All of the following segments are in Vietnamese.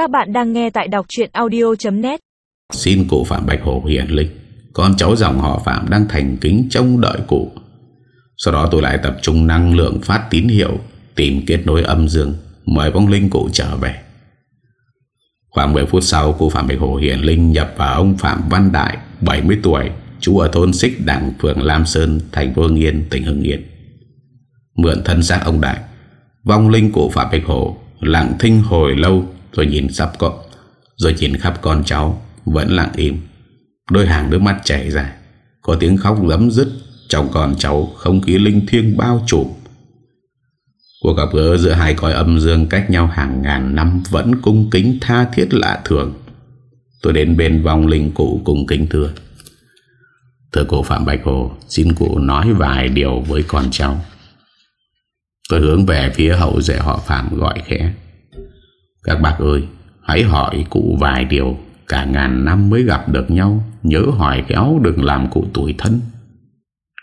Các bạn đang nghe tại đọc chuyện audio.net Xin cụ Phạm Bạch Hồ hiển linh Con cháu dòng họ Phạm đang thành kính trông đợi cụ. Sau đó tôi lại tập trung năng lượng phát tín hiệu, Tìm kết nối âm dương, Mời vong linh cụ trở về. Khoảng 10 phút sau, Cụ Phạm Bạch Hồ hiển linh nhập vào ông Phạm Văn Đại 70 tuổi Chú ở thôn Xích Đảng phường Lam Sơn, Thành phố Hưng Yên, tỉnh Hưng Yên. Mượn thân xác ông Đại, Vong linh cụ Phạm Bạch Hồ Lặng thinh hồi lâu rồi nhìn sắp cọ Rồi nhìn khắp con cháu, Vẫn lặng im. Đôi hàng nước mắt chảy ra, Có tiếng khóc lấm dứt Trong con cháu không khí linh thiêng bao trùm. Cuộc gặp gỡ giữa hai cõi âm dương cách nhau hàng ngàn năm Vẫn cung kính tha thiết lạ thường. Tôi đến bên vong linh cụ cung kính thưa. Thưa cụ Phạm Bạch Hồ, Xin cụ nói vài điều với con cháu. Tôi hướng về phía hậu rể họ Phạm gọi khẽ. Các bác ơi, Hãy hỏi cụ vài điều, Cả ngàn năm mới gặp được nhau, Nhớ hỏi kéo đừng làm cụ tuổi thân.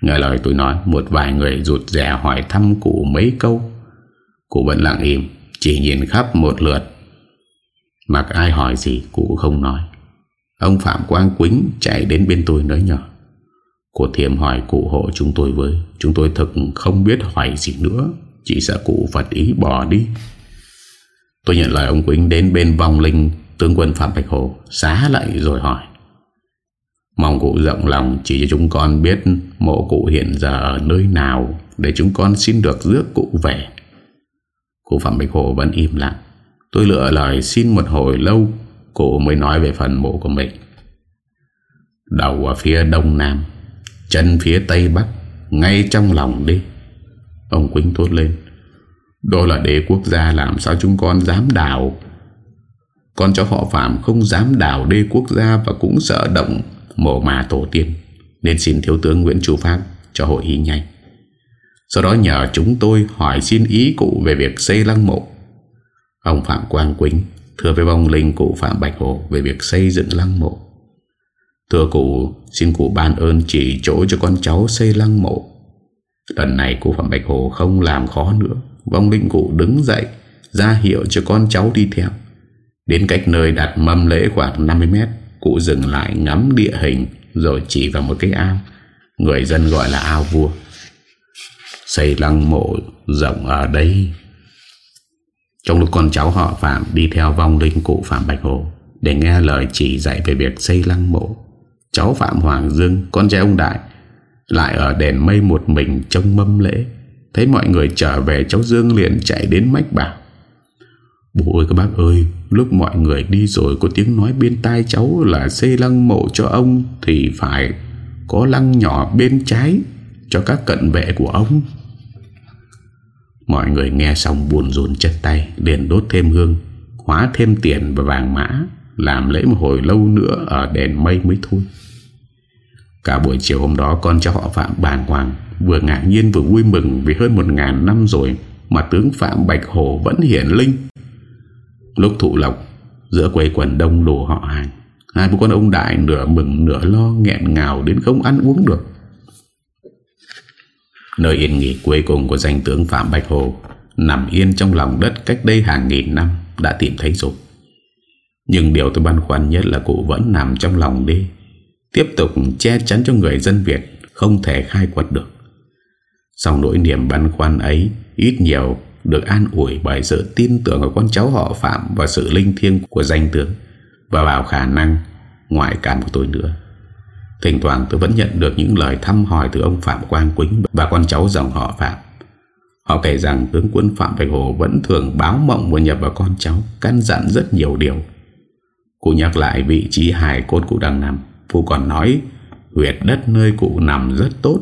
Nghe lời tôi nói, Một vài người rụt rẻ hỏi thăm cụ mấy câu. Cụ vẫn lặng im, Chỉ nhìn khắp một lượt. Mặc ai hỏi gì, cụ không nói. Ông Phạm Quang Quýnh chạy đến bên tôi nói nhỏ. Cô thiềm hỏi cụ hộ chúng tôi với, Chúng tôi thực không biết hỏi gì nữa, Chỉ sợ cụ Phật ý bỏ đi. Tôi nhận lời ông Quýnh đến bên vong linh Tướng quân Phạm Bạch Hồ Xá lại rồi hỏi. Mong cụ rộng lòng chỉ cho chúng con biết Mộ cụ hiện giờ ở nơi nào Để chúng con xin được rước cụ về. Cụ Phạm Bạch Hồ vẫn im lặng. Tôi lựa lời xin một hồi lâu, Cụ mới nói về phần mộ của mình. Đầu ở phía đông nam, Chân phía tây bắc, Ngay trong lòng đi. Ông Quýnh thốt lên. Đó là đế quốc gia, làm sao chúng con dám đào? Con cháu họ Phạm không dám đào đế quốc gia Và cũng sợ động mộ mà tổ tiên. Nên xin thiếu tướng Nguyễn Chu Pháp cho hội ý nhanh. Sau đó nhờ chúng tôi hỏi xin ý cụ về việc xây lăng mộ. Ông Phạm Quang Quýnh, Thưa với vong linh cụ Phạm Bạch Hồ Về việc xây dựng lăng mộ. Thưa cụ, Xin cụ ban ơn chỉ chỗ cho con cháu xây lăng mộ. Lần này cụ Phạm Bạch Hồ không làm khó nữa. Vong linh cụ đứng dậy, ra hiệu cho con cháu đi theo. Đến cách nơi đặt mâm lễ khoảng 50 mét, Cụ dừng lại ngắm địa hình Rồi chỉ vào một cái ao. Người dân gọi là ao vua. Xây lăng mộ rộng ở đây. Trong lúc con cháu họ Phạm đi theo vong linh cụ Phạm Bạch Hồ, Để nghe lời chỉ dạy về việc xây lăng mộ, Cháu Phạm Hoàng Dương, Con trai ông Đại, Lại ở đèn mây một mình trong mâm lễ. Thấy mọi người trở về, Cháu Dương liền chạy đến mách bảo. Bố ơi, các bác ơi, Lúc mọi người đi rồi Có tiếng nói bên tai cháu là xây lăng mộ cho ông Thì phải Có lăng nhỏ bên trái Cho các cận vệ của ông. Mọi người nghe xong buồn rồn chân tay, Liền đốt thêm hương, Hóa thêm tiền và vàng mã, Làm lễ một hồi lâu nữa Ở đèn mây mới thôi. Cả buổi chiều hôm đó, Con cháu họ Phạm bàng hoàng Vừa ngạc nhiên vừa vui mừng Vì hơn một ngàn năm rồi Mà tướng Phạm Bạch Hồ vẫn hiển linh. Lúc thụ lộc, Giữa quầy quần đông đồ họ hàng, Hai bố con ông Đại nửa mừng nửa lo nghẹn ngào đến không ăn uống được. Nơi yên nghỉ cuối cùng của danh tướng Phạm Bạch Hồ Nằm yên trong lòng đất cách đây hàng nghìn năm Đã tìm thấy rồi. Nhưng điều tôi băn khoăn nhất là cụ vẫn nằm trong lòng đi Tiếp tục che chắn cho người dân Việt Không thể khai quật được. Sau nỗi niềm băn khoăn ấy Ít nhiều được an ủi bởi sự tin tưởng của con cháu họ Phạm Và sự linh thiêng của danh tướng Và vào khả năng ngoại cảm của tôi nữa Thỉnh thoảng tôi vẫn nhận được những lời thăm hỏi từ ông Phạm Quang Quýnh và con cháu dòng họ Phạm. Họ kể rằng tướng quân Phạm Bạch Hồ vẫn thường báo mộng vừa nhập vào con cháu, căn dặn rất nhiều điều. Cụ nhắc lại vị trí hài cốt cụ đang nằm. cụ còn nói huyệt đất nơi cụ nằm rất tốt.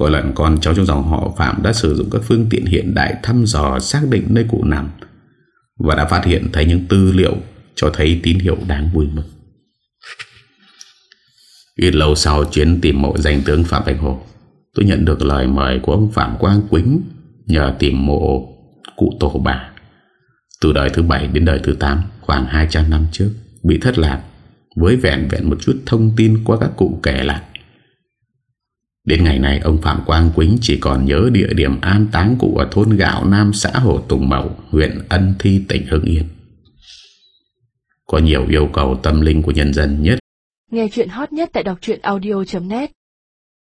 Cô lần con cháu trong dòng họ Phạm đã sử dụng các phương tiện hiện đại thăm dò, xác định nơi cụ nằm và đã phát hiện thấy những tư liệu cho thấy tín hiệu đáng vui mừng. Ít lâu sau chuyến tìm mộ danh tướng Phạm Bạch Hồ, Tôi nhận được lời mời của ông Phạm Quang Quýnh Nhờ tìm mộ cụ tổ bà Từ đời thứ bảy đến đời thứ 8 Khoảng 200 năm trước, Bị thất lạc Với vẹn vẹn một chút thông tin qua các cụ kể lại Đến ngày này ông Phạm Quang Quýnh chỉ còn nhớ địa điểm an táng cụ ở thôn Gạo Nam xã Hồ Tùng Mậu, huyện Ân Thi, tỉnh Hưng Yên. có nhiều yêu cầu tâm linh của nhân dân nhất. Nghe chuyện hot nhất tại đọc audio.net